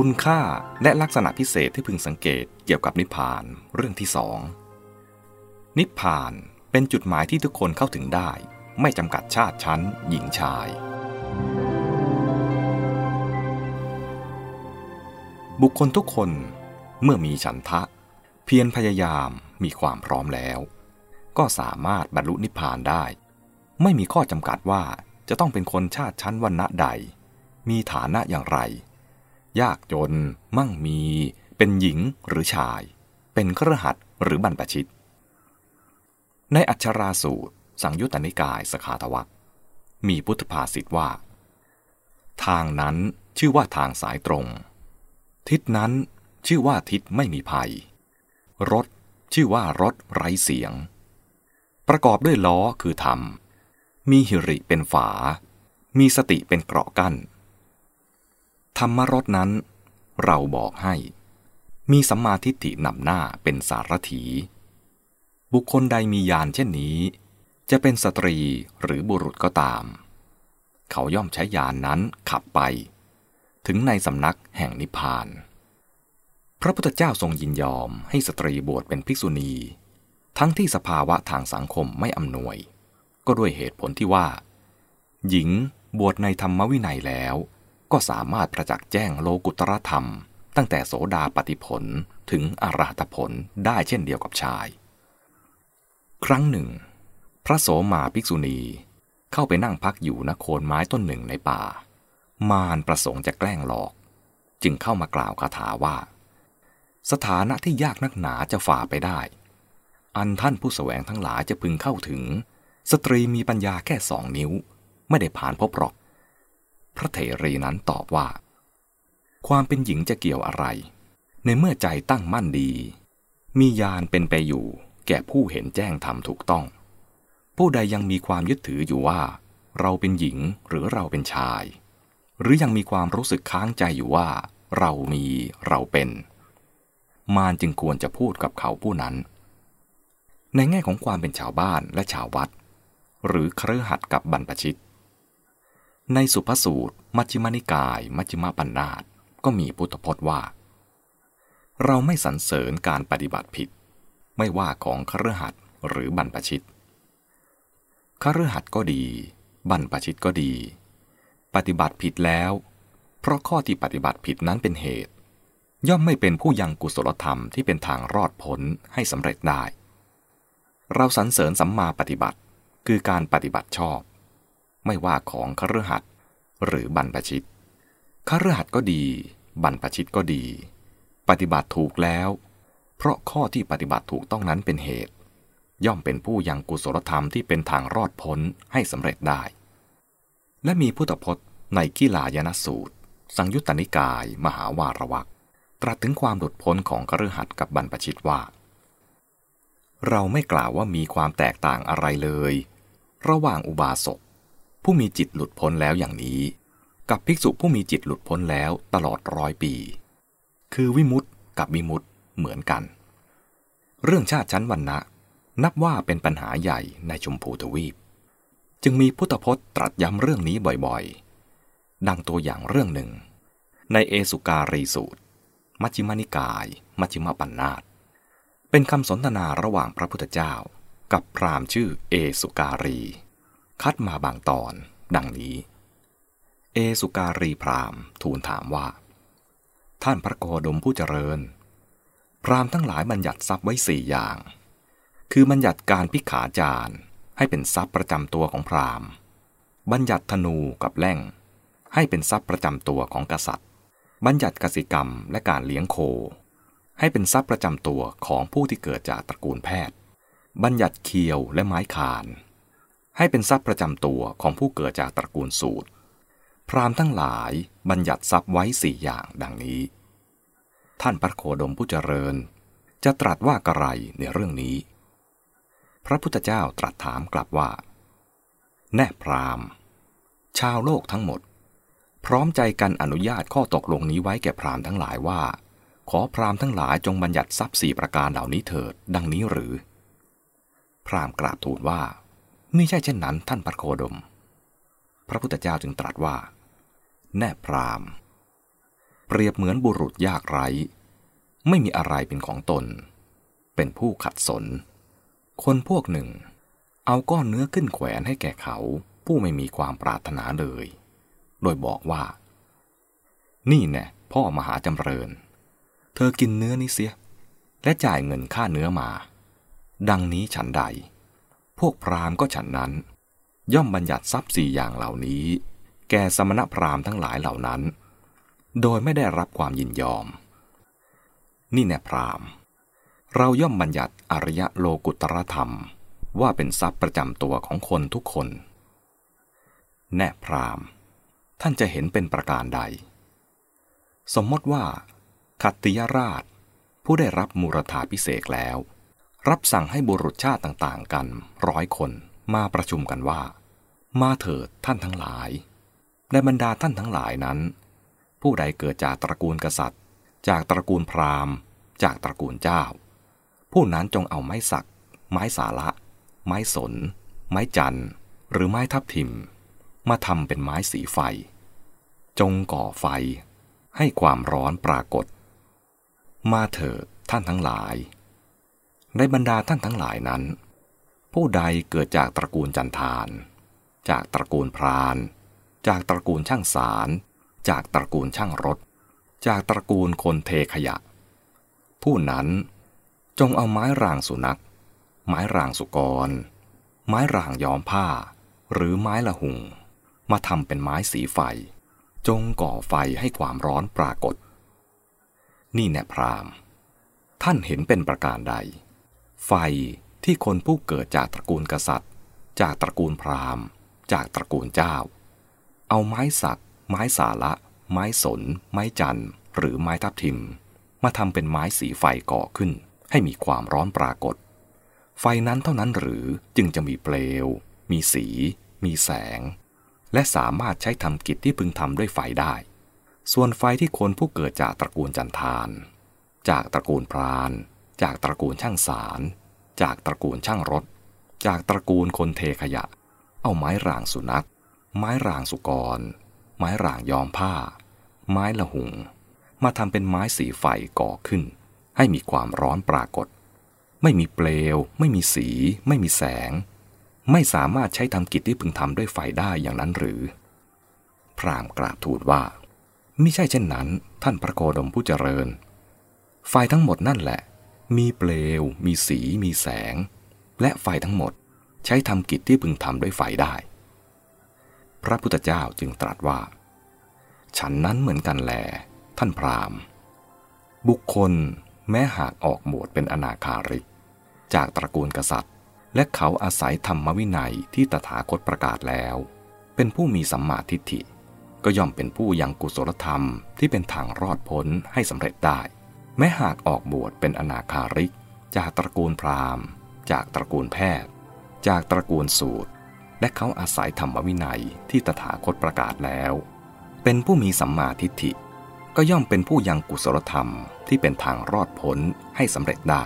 คุณค่าและลักษณะพิเศษที่พึงสังเกตเกี่ยวกับนิพพานเรื่องที่สองนิพพานเป็นจุดหมายที่ทุกคนเข้าถึงได้ ไม่จำกัดชาติชั้น หญิงชาย บุคคลทุกคนเมื่อมีฉันทะ เพียรพยายามมีความพร้อมแล้ว ก็สามารถบรรลุนิพพานได้ ไม่มีข้อจำกัดว่าจะต้องเป็นคนชาติชั้นวรรณะใด มีฐานะอย่างไร ยากจน มั่งมี เป็นหญิงหรือชาย เป็นครหัสหรือบรรพชิต ในอัชราสูตร สังยุตตนิกายสขาทวักมีพุทธภาษิตว่า ทางนั้นชื่อว่าทางสายตรง ทิศนั้นชื่อว่าทิศไม่มีภัย รถชื่อว่ารถไร้เสียง ประกอบด้วยล้อคือธรรม มีหิริเป็นฝา มีสติเป็นเกราะกั้น ธรรมรถนั้น เราบอกให้ มีสัมมาทิฏฐินำหน้าเป็นสารถี บุคคลใดมียานเช่นนี้ จะเป็นสตรีหรือบุรุษก็ตาม เขาย่อมใช้ยานนั้นขับไป ถึงในสำนักแห่งนิพพาน พระพุทธเจ้าทรงยินยอมให้สตรีบวชเป็นภิกษุณี ทั้งที่สภาวะทางสังคมไม่อำนวย ก็ด้วยเหตุผลที่ว่า หญิงบวชในธรรมวินัยแล้ว ก็สามารถประจักษ์แจ้งโลกุตรธรรม ตั้งแต่โสดาปฏิผลถึงอรหัตผลได้เช่นเดียวกับชาย ครั้งหนึ่ง พระโสมาภิกษุณีเข้าไปนั่งพักอยู่ณโคนไม้ต้นหนึ่งในป่า มารประสงค์จะแกล้งหลอก จึงเข้ามากล่าวคาถาว่า สถานะที่ยากนักหนาจะฝ่าไปได้ อันท่านผู้แสวงทั้งหลายจะพึงเข้าถึง สตรีมีปัญญาแค่สองนิ้ว ไม่ได้ผ่านพบหรอก พระเถรีนั้นตอบว่า ความเป็นหญิงจะเกี่ยวอะไร ในเมื่อใจตั้งมั่นดี มียานเป็นไปอยู่ แก่ผู้เห็นแจ้งธรรมถูกต้อง ผู้ใดยังมีความยึดถืออยู่ว่า เราเป็นหญิงหรือเราเป็นชาย หรือยังมีความรู้สึกค้างใจอยู่ว่า เรามีเราเป็น มารจึงควรจะพูดกับเขาผู้นั้น ในแง่ของความเป็นชาวบ้านและชาววัด หรือเครือหัดกับบรรพชิต ในสุภสูตร มัชฌิมานิกาย มัชฌิมปัญนาตก็มีพุทธพจน์ว่า เราไม่สรรเสริญการปฏิบัติผิด ไม่ว่าของครือหัดหรือบรรพชิตคฤหัสถ์ก็ดี บรรพชิตก็ดี ปฏิบัติผิดแล้ว เพราะข้อที่ปฏิบัติผิดนั้นเป็นเหตุ ย่อมไม่เป็นผู้ยังกุศลธรรมที่เป็นทางรอดพ้นให้สำเร็จได้ เราสรรเสริญสัมมาปฏิบัติคือการปฏิบัติชอบ ไม่ว่าของคฤหัสถ์หรือบรรพชิตคฤหัสถ์ก็ดี บรรพชิตก็ดี ปฏิบัติถูกแล้ว เพราะข้อที่ปฏิบัติถูกต้องนั้นเป็นเหตุ ย่อมเป็นผู้ยังกุศลธรรมที่เป็นทางรอดพ้นให้สำเร็จได้ และมีพุทธพจน์ในกีลายนสูตร สังยุตตนิกาย มหาวารวักตรัสถึงความหลุดพ้นของคฤหัสถ์กับบรรพชิตว่า เราไม่กล่าวว่ามีความแตกต่างอะไรเลย ระหว่างอุบาสก ผู้มีจิตหลุดพ้นแล้วอย่างนี้ กับภิกษุผู้มีจิตหลุดพ้นแล้วตลอดร้อยปี คือวิมุตติกับวิมุตติเหมือนกัน เรื่องชาติชั้นวรรณะนับว่าเป็นปัญหาใหญ่ในชมพูทวีป จึงมีพุทธพจน์ตรัสย้ำเรื่องนี้บ่อยๆ ดังตัวอย่างเรื่องหนึ่ง ในเอสุการีสูตร มัชฌิมานิกาย มัชฌิมปัญนาตเป็นคำสนทนาระหว่างพระพุทธเจ้า กับพราหมณ์ชื่อเอสุการี คัดมาบางตอน ดังนี้ เอสุการีพรามทูลถามว่า ท่านพระโคดมผู้เจริญ พรามทั้งหลายบัญญัติทรัพย์ไว้สี่อย่าง คือบัญญัติการพิขาจารให้เป็นทรัพย์ประจำตัวของพรามบัญญัติธนูกับแล่ง ให้เป็นทรัพย์ประจำตัวของกษัตริย์ บัญญัติกสิกรรมและการเลี้ยงโค ให้เป็นทรัพย์ประจำตัวของผู้ที่เกิดจากตระกูลแพทย์ บัญญัติเคียวและไม้คาน ให้เป็นทรัพย์ประจำตัวของผู้เกิดจากตระกูลสูตร พราหมณ์ทั้งหลายบัญญัติทรัพย์ไว้สี่อย่างดังนี้ ท่านพระโคดมผู้เจริญ จะตรัสว่ากระไรในเรื่องนี้ พระพุทธเจ้าตรัสถามกลับว่า แน่พราหมณ์ ชาวโลกทั้งหมด พร้อมใจกันอนุญาตข้อตกลงนี้ไว้แก่พราหมณ์ทั้งหลายว่า ขอพราหมณ์ทั้งหลายจงบัญญัติทรัพย์สี่ประการเหล่านี้เถิด ดังนี้หรือ พราหมณ์กราบทูลว่า มิใช่เช่นนั้นท่านพระโคดม พระพุทธเจ้าจึงตรัสว่า แน่พรามเปรียบเหมือนบุรุษยากไร้ ไม่มีอะไรเป็นของตน เป็นผู้ขัดสน คนพวกหนึ่ง เอาก้อนเนื้อขึ้นแขวนให้แก่เขา ผู้ไม่มีความปรารถนาเลย โดยบอกว่า นี่แน่พ่อมหาจำเริญ เธอกินเนื้อนี้เสีย และจ่ายเงินค่าเนื้อมา ดังนี้ฉันใด พวกพราหมณ์ก็ฉันนั้น ย่อมบัญญัติทรัพย์สี่อย่างเหล่านี้ แก่สมณพราหมณ์ทั้งหลายเหล่านั้น โดยไม่ได้รับความยินยอม นี่แน่พราหมณ์ เราย่อมบัญญัติอริยโลกุตรธรรม ว่าเป็นทรัพย์ประจำตัวของคนทุกคน แน่พราหมณ์ ท่านจะเห็นเป็นประการใด สมมติว่าขัตติยราช ผู้ได้รับมูรธาพิเศษแล้ว รับสั่งให้บุรุษชาติต่างๆ กันร้อยคนมาประชุมกันว่า มาเถิดท่านทั้งหลาย ในบรรดาท่านทั้งหลายนั้น ผู้ใดเกิดจากตระกูลกษัตริย์ จากตระกูลพราหมณ์ จากตระกูลเจ้า ผู้นั้นจงเอาไม้สัก ไม้สาละไม้สน ไม้จันหรือไม้ทับทิม มาทำเป็นไม้สีไฟ จงก่อไฟ ให้ความร้อนปรากฏ มาเถิดท่านทั้งหลาย ในบรรดาท่านทั้งหลายนั้น ผู้ใดเกิดจากตระกูลจันทาน จากตระกูลพราน จากตระกูลช่างสาร จากตระกูลช่างรถ จากตระกูลคนเทขยะ ผู้นั้นจงเอาไม้รางสุนัข ไม้รางสุกร ไม้รางย้อมผ้า หรือไม้ละหุง มาทำเป็นไม้สีไฟ จงก่อไฟให้ความร้อนปรากฏ นี่แน่พราม ท่านเห็นเป็นประการใด ไฟที่คนผู้เกิดจากตระกูลกษัตริย์ จากตระกูลพราหมณ์ จากตระกูลเจ้า เอาไม้สัก ไม้สาละ ไม้สน ไม้จันหรือไม้ทับทิม มาทำเป็นไม้สีไฟก่อขึ้น ให้มีความร้อนปรากฏ ไฟนั้นเท่านั้นหรือจึงจะมีเปลว มีสี มีแสง และสามารถใช้ทำกิจที่พึงทำด้วยไฟได้ ส่วนไฟที่คนผู้เกิดจากตระกูลจันทาน จากตระกูลพราน จากตระกูลช่างสาร จากตระกูลช่างรถ จากตระกูลคนเทขยะ เอาไม้รางสุนัข ไม้รางสุกร ไม้รางย้อมผ้า ไม้ละหุง มาทำเป็นไม้สีไฟก่อขึ้น ให้มีความร้อนปรากฏ ไม่มีเปลว ไม่มีสี ไม่มีแสง ไม่สามารถใช้ทำกิจที่พึงทำด้วยไฟได้อย่างนั้นหรือ พรามกราบทูลว่ามิใช่เช่นนั้น ท่านพระโคดมผู้เจริญ ไฟทั้งหมดนั่นแหละ มีเปลว มีสี มีแสง และไฟทั้งหมดใช้ทำกิจที่พึงทำด้วยไฟได้ พระพุทธเจ้าจึงตรัสว่า ฉันนั้นเหมือนกันแล ท่านพราหมณ์ บุคคลแม้หากออกหมวดเป็นอนาคาริก จากตระกูลกษัตริย์ และเขาอาศัยธรรมวินัยที่ตถาคตประกาศแล้ว เป็นผู้มีสัมมาทิฏฐิ ก็ย่อมเป็นผู้ยังกุศลธรรมที่เป็นทางรอดพ้นให้สำเร็จได้ แม้หากออกบวชเป็นอนาคาริก จากตระกูลพราหมณ์ จากตระกูลแพทย์ จากตระกูลสูตร และเขาอาศัยธรรมวินัยที่ตถาคตประกาศแล้ว เป็นผู้มีสัมมาทิฏฐิ ก็ย่อมเป็นผู้ยังกุศลธรรมที่เป็นทางรอดพ้นให้สำเร็จได้